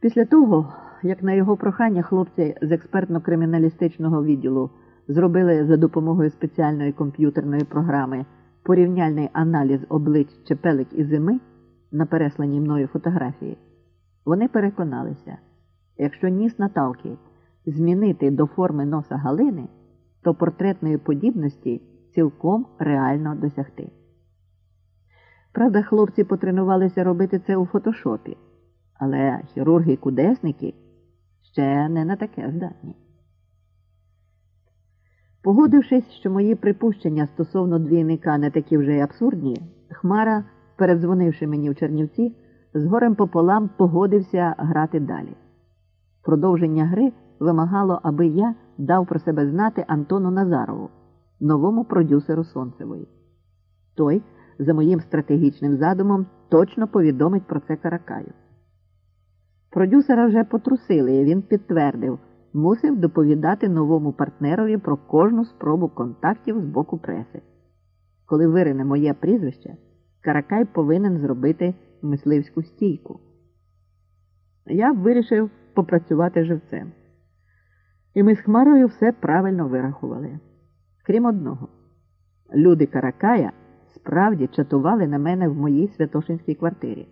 Після того, як на його прохання хлопці з експертно-криміналістичного відділу зробили за допомогою спеціальної комп'ютерної програми порівняльний аналіз облич Чепелик і зими на пересланій мною фотографії, вони переконалися, якщо ніс Наталки змінити до форми носа Галини, то портретної подібності цілком реально досягти. Правда, хлопці потренувалися робити це у фотошопі, але хірурги-кудесники ще не на таке здатні. Погодившись, що мої припущення стосовно двійника не такі вже й абсурдні, Хмара, передзвонивши мені в Чернівці, з горем пополам погодився грати далі. Продовження гри вимагало, аби я дав про себе знати Антону Назарову, новому продюсеру Сонцевої. Той, за моїм стратегічним задумом, точно повідомить про це Каракаю. Продюсера вже потрусили, і він підтвердив, мусив доповідати новому партнерові про кожну спробу контактів з боку преси. Коли вирине моє прізвище, Каракай повинен зробити мисливську стійку. Я вирішив попрацювати живцем. І ми з Хмарою все правильно вирахували. Крім одного, люди Каракая справді чатували на мене в моїй святошинській квартирі.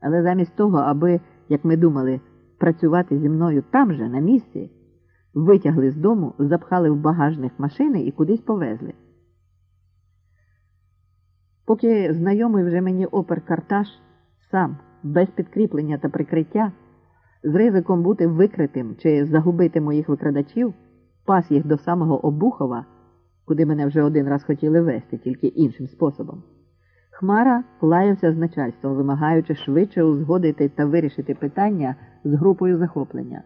Але замість того, аби, як ми думали, працювати зі мною там же, на місці, витягли з дому, запхали в багажник машини і кудись повезли. Поки знайомий вже мені опер Карташ сам, без підкріплення та прикриття, з ризиком бути викритим чи загубити моїх викрадачів, пас їх до самого Обухова, куди мене вже один раз хотіли вести, тільки іншим способом. Хмара лаявся з начальством, вимагаючи швидше узгодити та вирішити питання з групою захоплення.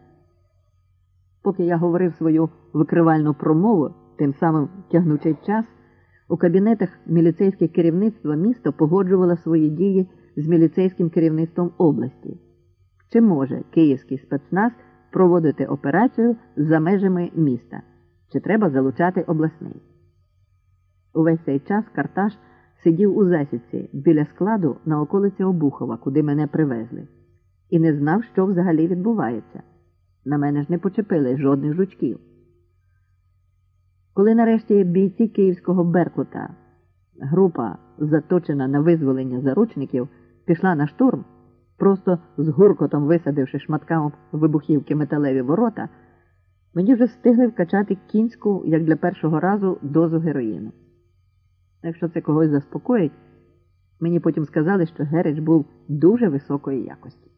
Поки я говорив свою викривальну промову, тим самим тягнучий час, у кабінетах міліцейське керівництво міста погоджувало свої дії з міліцейським керівництвом області. Чи може київський спецназ проводити операцію за межами міста? Чи треба залучати обласний? Увесь цей час Карташ сидів у засідці біля складу на околиці Обухова, куди мене привезли, і не знав, що взагалі відбувається. На мене ж не почепили жодних жучків. Коли нарешті бійці київського Беркута, група, заточена на визволення заручників, пішла на штурм, просто з гуркотом висадивши шматками вибухівки металеві ворота, мені вже встигли вкачати кінську, як для першого разу, дозу героїну. Якщо це когось заспокоїть, мені потім сказали, що Герич був дуже високої якості.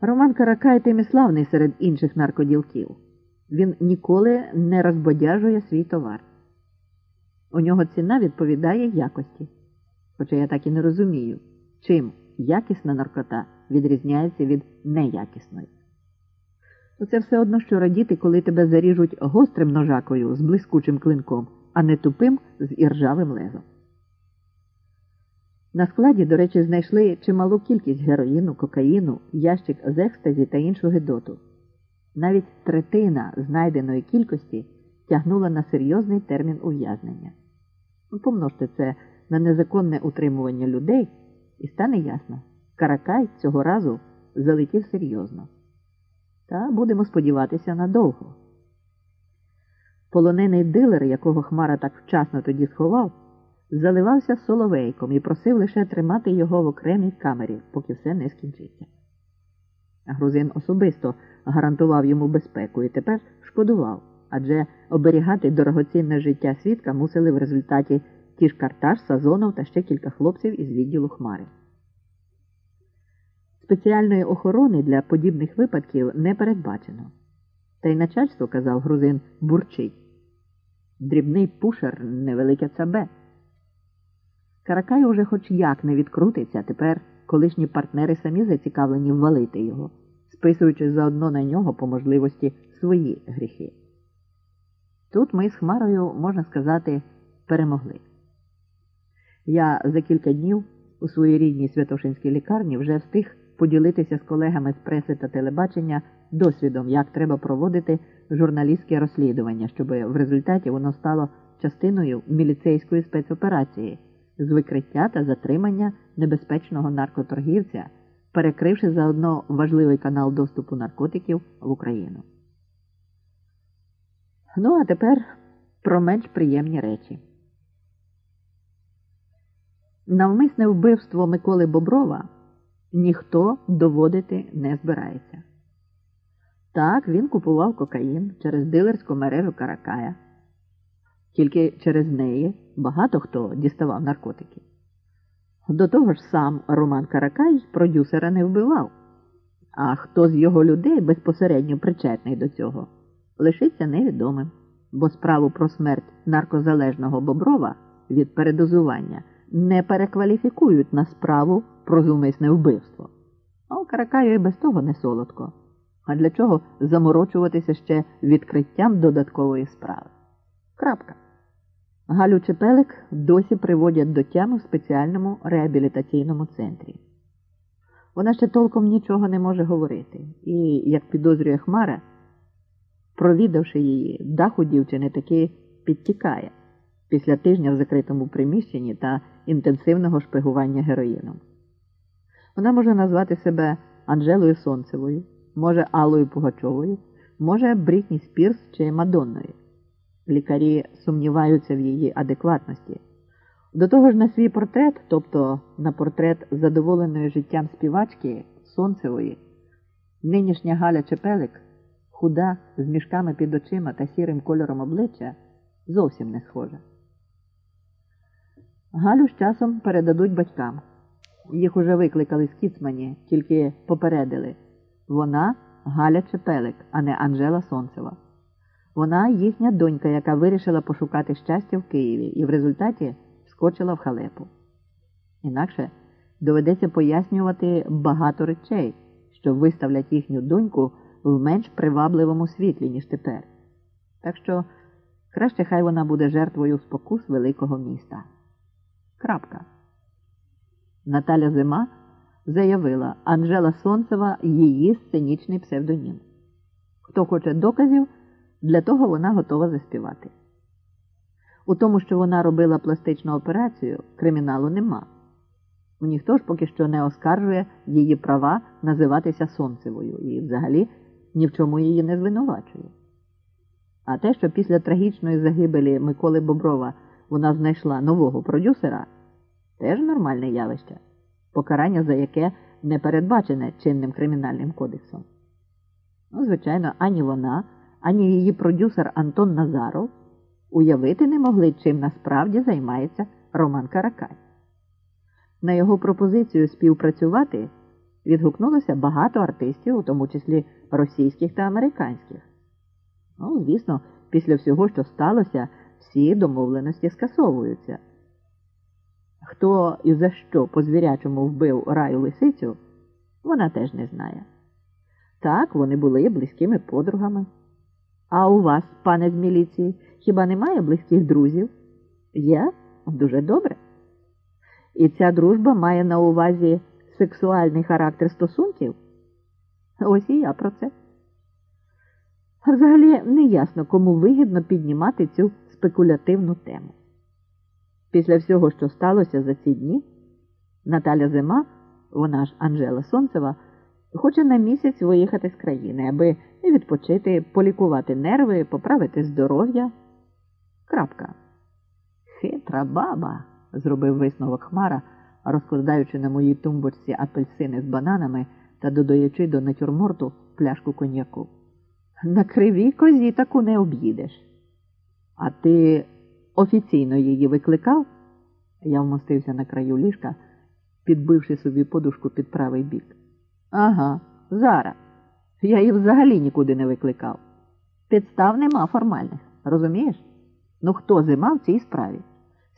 Роман Каракай тим і серед інших наркоділків. Він ніколи не розбодяжує свій товар. У нього ціна відповідає якості. Хоча я так і не розумію, чим якісна наркота відрізняється від неякісної. Це все одно, що радіти, коли тебе заріжуть гострим ножакою з блискучим клинком, а не тупим з іржавим лезом. На складі, до речі, знайшли чималу кількість героїну, кокаїну, ящик з екстазі та іншу гидоту. Навіть третина знайденої кількості тягнула на серйозний термін ув'язнення. Помножте це на незаконне утримування людей, і стане ясно, Каракай цього разу залетів серйозно. Та будемо сподіватися надовго. Полонений дилер, якого Хмара так вчасно тоді сховав, заливався соловейком і просив лише тримати його в окремій камері, поки все не скінчиться. Грузин особисто гарантував йому безпеку і тепер шкодував, адже оберігати дорогоцінне життя свідка мусили в результаті ті ж Карташ, Сазонов та ще кілька хлопців із відділу Хмари. Спеціальної охорони для подібних випадків не передбачено. Та й начальство, казав грузин, бурчить. Дрібний пушер невелике цабе. Каракай уже хоч як не відкрутиться, тепер колишні партнери самі зацікавлені ввалити його, списуючи заодно на нього по можливості свої гріхи. Тут ми з Хмарою, можна сказати, перемогли. Я за кілька днів у своїй рідній Святошинській лікарні вже встиг поділитися з колегами з преси та телебачення досвідом, як треба проводити журналістське розслідування, щоб в результаті воно стало частиною міліцейської спецоперації з викриття та затримання небезпечного наркоторгівця перекривши заодно важливий канал доступу наркотиків в Україну. Ну, а тепер про менш приємні речі. Навмисне вбивство Миколи Боброва ніхто доводити не збирається. Так, він купував кокаїн через дилерську мережу Каракая. Тільки через неї багато хто діставав наркотики. До того ж сам Роман Каракай продюсера не вбивав, а хто з його людей безпосередньо причетний до цього, лишиться невідомим, бо справу про смерть наркозалежного Боброва від передозування не перекваліфікують на справу про зумисне вбивство. А у Каракаю і без того не солодко. А для чого заморочуватися ще відкриттям додаткової справи? Крапка. Галю Чепелик досі приводять до тями в спеціальному реабілітаційному центрі. Вона ще толком нічого не може говорити, і, як підозрює Хмара, провідавши її, дах у дівчини таки підтікає після тижня в закритому приміщенні та інтенсивного шпигування героїном. Вона може назвати себе Анжелою Сонцевою, може Аллою Пугачовою, може Брітні Спірс чи Мадонною. Лікарі сумніваються в її адекватності. До того ж, на свій портрет, тобто на портрет задоволеної життям співачки Сонцевої, нинішня Галя Чепелик, худа з мішками під очима та сірим кольором обличчя, зовсім не схожа. Галю з часом передадуть батькам. Їх уже викликали з Кіцмані, тільки попередили. Вона Галя Чепелик, а не Анжела Сонцева. Вона їхня донька, яка вирішила пошукати щастя в Києві і в результаті скочила в халепу. Інакше доведеться пояснювати багато речей, що виставлять їхню доньку в менш привабливому світлі, ніж тепер. Так що краще хай вона буде жертвою спокус великого міста. Крапка. Наталя Зима заявила Анжела Сонцева її сценічний псевдонім. Хто хоче доказів, для того вона готова заспівати. У тому, що вона робила пластичну операцію, криміналу нема. Ніхто ж поки що не оскаржує її права називатися Сонцевою і взагалі ні в чому її не звинувачує. А те, що після трагічної загибелі Миколи Боброва вона знайшла нового продюсера, теж нормальне явище, покарання за яке не передбачене чинним кримінальним кодексом. Ну, звичайно, ані вона, ані її продюсер Антон Назаров уявити не могли, чим насправді займається Роман Каракай. На його пропозицію співпрацювати відгукнулося багато артистів, у тому числі російських та американських. Ну, звісно, після всього, що сталося, всі домовленості скасовуються. Хто і за що по звірячому вбив раю лисицю, вона теж не знає. Так, вони були близькими подругами. А у вас, пане з міліції, хіба немає близьких друзів? Є дуже добре. І ця дружба має на увазі сексуальний характер стосунків? Ось і я про це. Взагалі не ясно, кому вигідно піднімати цю спекулятивну тему. Після всього, що сталося за ці дні, Наталя Зима, вона ж Анжела Сонцева, хоче на місяць виїхати з країни, аби відпочити, полікувати нерви, поправити здоров'я. Крапка. Хитра баба, зробив висновок Хмара, розкладаючи на моїй тумбочці апельсини з бананами та додаючи до натюрморту пляшку коньяку. На кривій козі таку не об'їдеш. А ти офіційно її викликав? Я вмостився на краю ліжка, підбивши собі подушку під правий бік. Ага, зараз. Я її взагалі нікуди не викликав. Підстав нема формальних, розумієш? Ну хто зима в цій справі?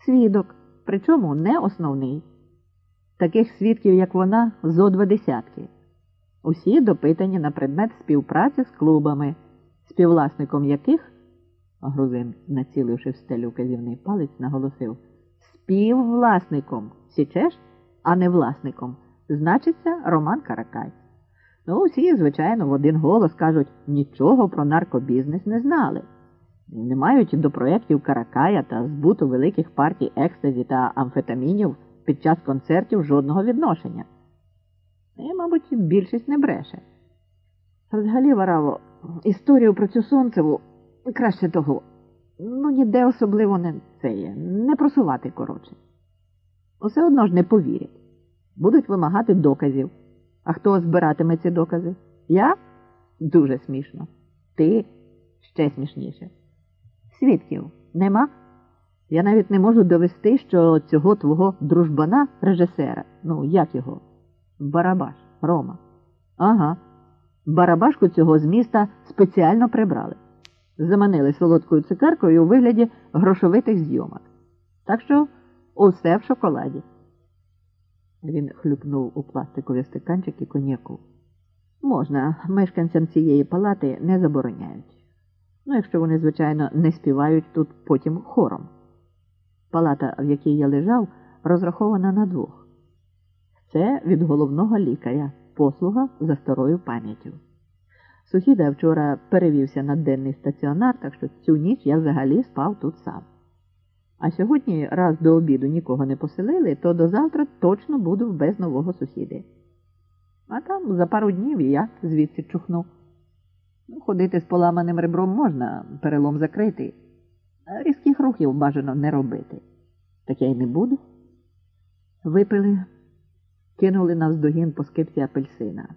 Свідок, причому не основний. Таких свідків, як вона, зо два десятки. Усі допитані на предмет співпраці з клубами, співвласником яких, грузин, націливши в стелю казівний палець, наголосив співвласником січеш, а не власником, значиться Роман Каракай. Ну, всі, звичайно, в один голос кажуть, нічого про наркобізнес не знали. Не мають до проєктів Каракая та збуту великих партій екстазі та амфетамінів під час концертів жодного відношення. І, мабуть, більшість не бреше. Взагалі, Вараво, історію про цю сонцеву краще того. Ну, ніде особливо не це є, не просувати, коротше. Усе одно ж не повірять. Будуть вимагати доказів. А хто збиратиме ці докази? Я? Дуже смішно. Ти ще смішніше. Свідків нема? Я навіть не можу довести, що цього твого дружбана, режисера, ну як його? Барабаш, Рома. Ага. Барабашку цього з міста спеціально прибрали. Заманили солодкою цукеркою у вигляді грошовитих зйомок. Так що усе в шоколаді. Він хлюпнув у пластикові стаканчики коньяку. Можна, мешканцям цієї палати не забороняють. Ну, якщо вони, звичайно, не співають тут потім хором. Палата, в якій я лежав, розрахована на двох. Це від головного лікаря, послуга за старою пам'яттю. Сусіда вчора перевівся на денний стаціонар, так що цю ніч я взагалі спав тут сам. А сьогодні, раз до обіду нікого не поселили, то до завтра точно буду без нового сусіди. А там за пару днів я звідси чухну. Ну, ходити з поламаним ребром можна, перелом закритий. Різких рухів бажано не робити. Так я й не буду. Випили, кинули навздогін по скипці апельсина.